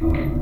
Uh,